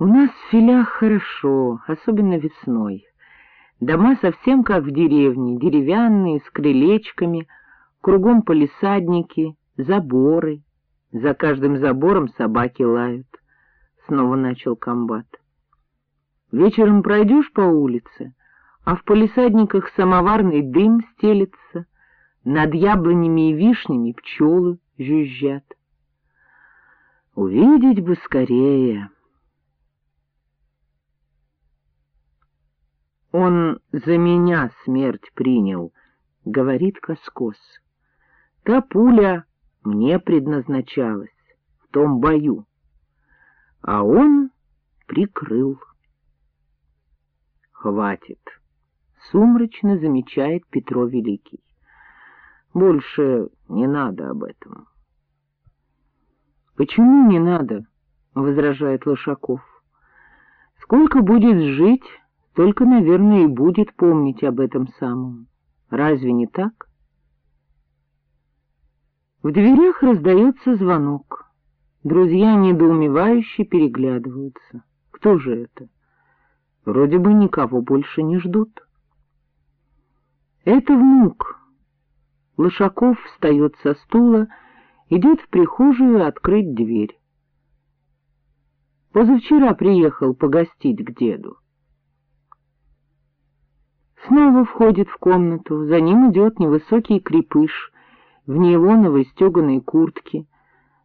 У нас в филях хорошо, особенно весной. Дома совсем как в деревне, деревянные, с крылечками, кругом полисадники, заборы. За каждым забором собаки лают. Снова начал комбат. Вечером пройдешь по улице, а в полисадниках самоварный дым стелется, над яблонями и вишнями пчелы жужжат. Увидеть бы скорее. Он за меня смерть принял, — говорит Коскос. Та пуля мне предназначалась в том бою, а он прикрыл. Хватит, — сумрачно замечает Петро Великий. Больше не надо об этом. — Почему не надо? — возражает Лошаков. — Сколько будет жить, только, наверное, и будет помнить об этом самом. Разве не так? В дверях раздается звонок. Друзья недоумевающе переглядываются. Кто же это? Вроде бы никого больше не ждут. Это внук, Лошаков встает со стула, идет в прихожую открыть дверь. Позавчера приехал погостить к деду. Снова входит в комнату, за ним идет невысокий крепыш в нейлоновой стеганой куртке,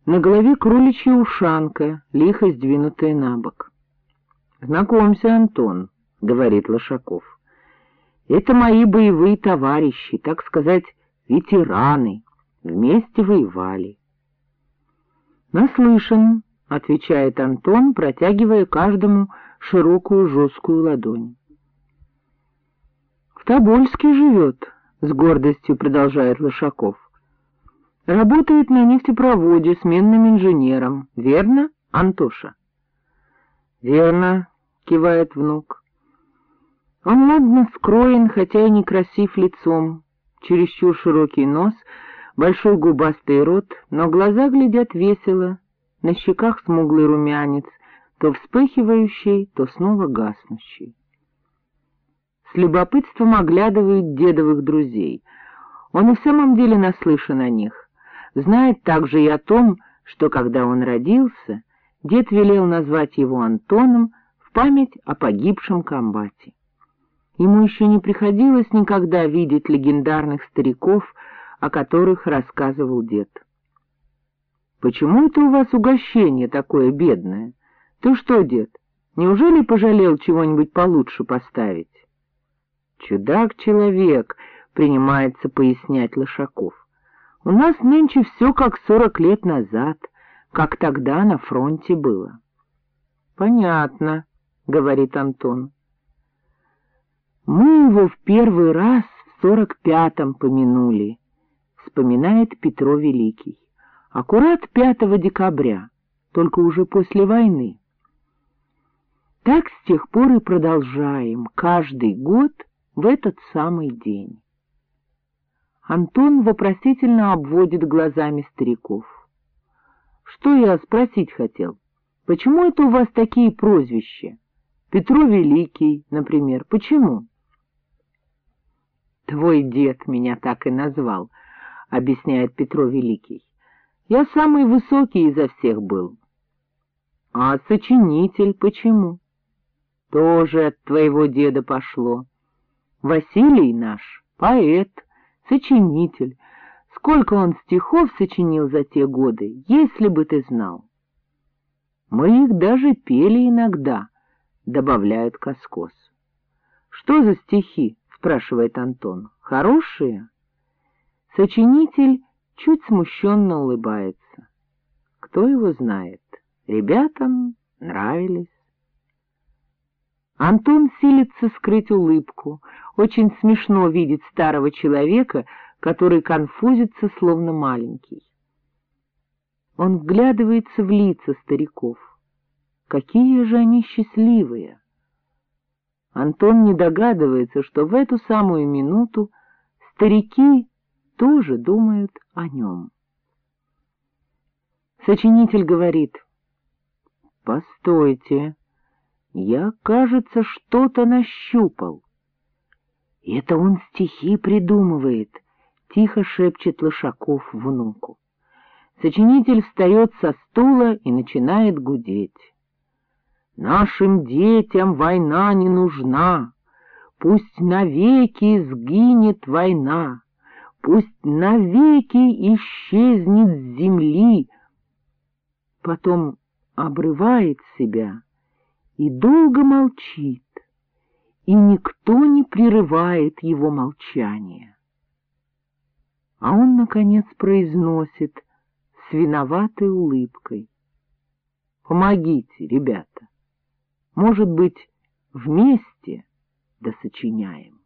на голове кроличья ушанка, лихо сдвинутая на бок. — Знакомься, Антон, — говорит Лошаков. — Это мои боевые товарищи, так сказать, ветераны, вместе воевали. — Наслышан, — отвечает Антон, протягивая каждому широкую жесткую ладонь. — В Тобольске живет, — с гордостью продолжает Лошаков. — Работает на нефтепроводе сменным инженером, верно, Антоша? — Верно, — кивает внук. Он ладно скроен, хотя и некрасив лицом, чересчур широкий нос, большой губастый рот, но глаза глядят весело, на щеках смуглый румянец, то вспыхивающий, то снова гаснущий. С любопытством оглядывает дедовых друзей. Он и в самом деле наслышан о них, знает также и о том, что, когда он родился, дед велел назвать его Антоном в память о погибшем комбате. Ему еще не приходилось никогда видеть легендарных стариков, о которых рассказывал дед. — Почему это у вас угощение такое бедное? Ты что, дед, неужели пожалел чего-нибудь получше поставить? — Чудак-человек, — принимается пояснять Лошаков. — У нас нынче все как сорок лет назад, как тогда на фронте было. — Понятно, — говорит Антон. Мы его в первый раз в сорок пятом помянули, вспоминает Петро Великий. Аккурат 5 декабря, только уже после войны. Так с тех пор и продолжаем, каждый год в этот самый день. Антон вопросительно обводит глазами стариков. Что я спросить хотел? Почему это у вас такие прозвища? Петро Великий, например, почему? Твой дед меня так и назвал, — объясняет Петро Великий. Я самый высокий изо всех был. А сочинитель почему? Тоже от твоего деда пошло. Василий наш, поэт, сочинитель. Сколько он стихов сочинил за те годы, если бы ты знал. Мы их даже пели иногда, — добавляет Коскос. Что за стихи? спрашивает Антон. — Хорошие? Сочинитель чуть смущенно улыбается. Кто его знает? Ребятам нравились. Антон силится скрыть улыбку. Очень смешно видеть старого человека, который конфузится, словно маленький. Он вглядывается в лица стариков. Какие же они счастливые! Антон не догадывается, что в эту самую минуту старики тоже думают о нем. Сочинитель говорит, «Постойте, Я, кажется, что-то нащупал. — Это он стихи придумывает, — тихо шепчет Лошаков внуку. Сочинитель встает со стула и начинает гудеть. «Нашим детям война не нужна, пусть навеки сгинет война, пусть навеки исчезнет с земли». Потом обрывает себя и долго молчит, и никто не прерывает его молчание. А он, наконец, произносит с виноватой улыбкой. «Помогите, ребята. Может быть, вместе досочиняем».